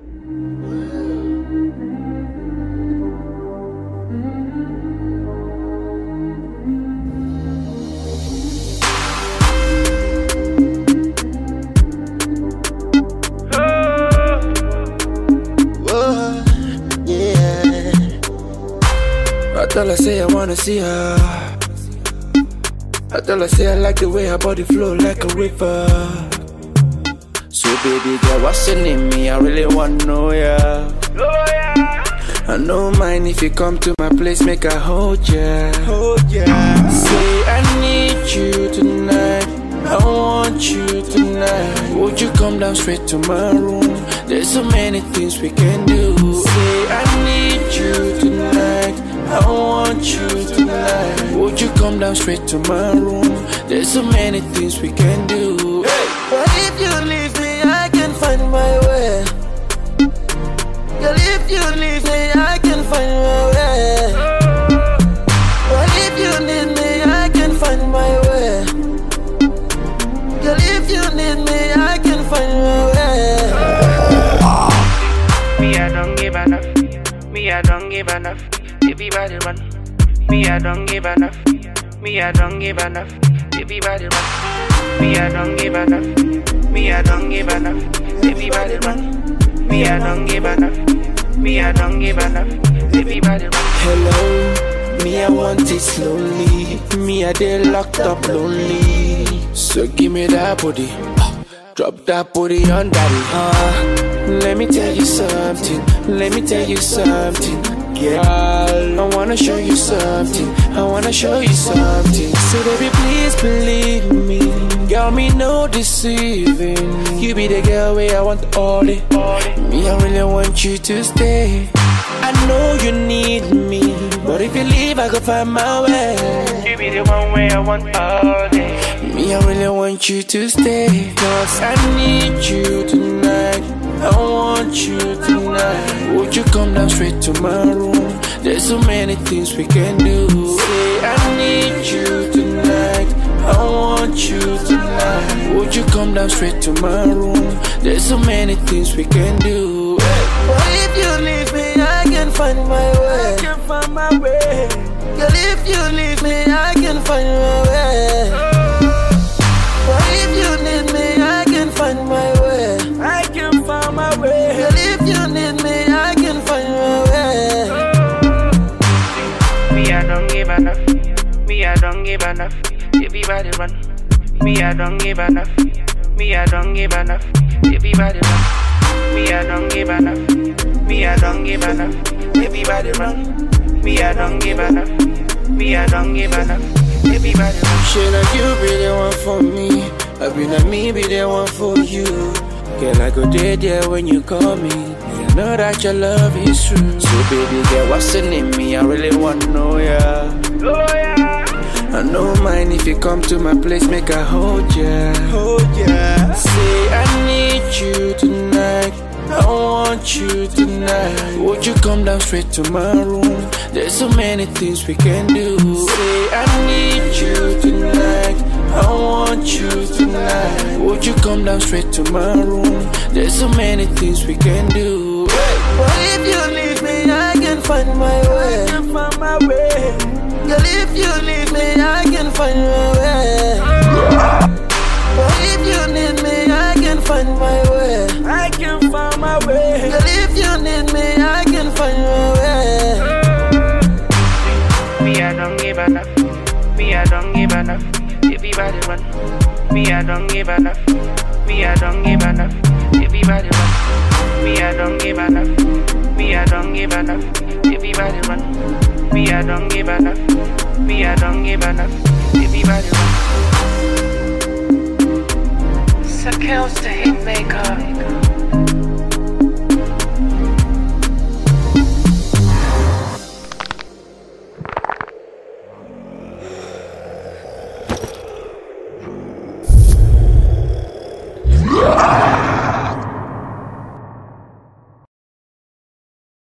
Yeah. I say I wanna see her. I tell her say I like the way her body flow like a river. Baby girl, what's your name? Me, I really wanna know ya. I don't mind if you come to my place, make I hold ya. Hold ya. Say I need you tonight. I want you tonight. Would you come down straight to my room? There's so many things we can do. Say I need you tonight. I want you tonight. Would you come down straight to my room? There's so many things we can do. Me, I don't give enough. Everybody run. Me, I don't give enough. Me, I don't give enough. Everybody run. Me, I don't give enough. Me, I don't give enough. Everybody run. Me, I don't give enough. Me, I don't give enough. Everybody run. Hello, me I want it slowly. Me I dey locked up lonely. So give me that Ah, drop that booty on daddy. Uh, let me tell you something. Let me tell you something. Girl, I wanna show you something. I wanna show you something. So baby, please believe me. Girl, me no deceiving. You be the girl where I want all it. Me, I really want you to stay. I know you need me, but if you leave, I go find my way. You be the one way I want all day. Me, I really want you to stay. Cause I need you tonight. I want you tonight. Would you come down straight to my room? There's so many things we can do. Say, I need you tonight. I want you tonight. Would you come down straight to my room? There's so many things we can do. But if you leave me, I can find my way. I can find my way. Girl, if you leave me, I can find my way. I don't give enough. Me, I don't give enough. Everybody run. Me, I don't give enough. Me, I don't give enough. Everybody run. Me, I don't give enough. Me, I don't give enough. Everybody run. Me, I don't give enough. Me, I don't give enough. Everybody run. Shit, like you be the one for me. I be like me, be the one for you. Girl, I go there, there when you call. Me, I know that your love is true. Baby girl, what's the name? Me, I really wanna know ya. Oh, yeah. I don't mind if you come to my place, make I hold ya. Hold ya. Say, I need you tonight. I want you tonight. Would you come down straight to my room? There's so many things we can do. Say, I need you tonight. I want you tonight. Would you come down straight to my room? There's so many things we can do. But if you find my way. I can find my way. Girl, if you leave me, I can find my way. But if you need me, I can find my way. I can find my way. Girl, if you need me, I can find my way. Me, I don't give enough. Me, I don't give enough. Everybody run. Me, I don't give enough. Me, I don't give enough. Everybody run. Me, I don't give enough. Me, I don't give enough. Run. Me, I don't give enough. Me, I don't give enough. Everybody run. Sakels the Hitmaker.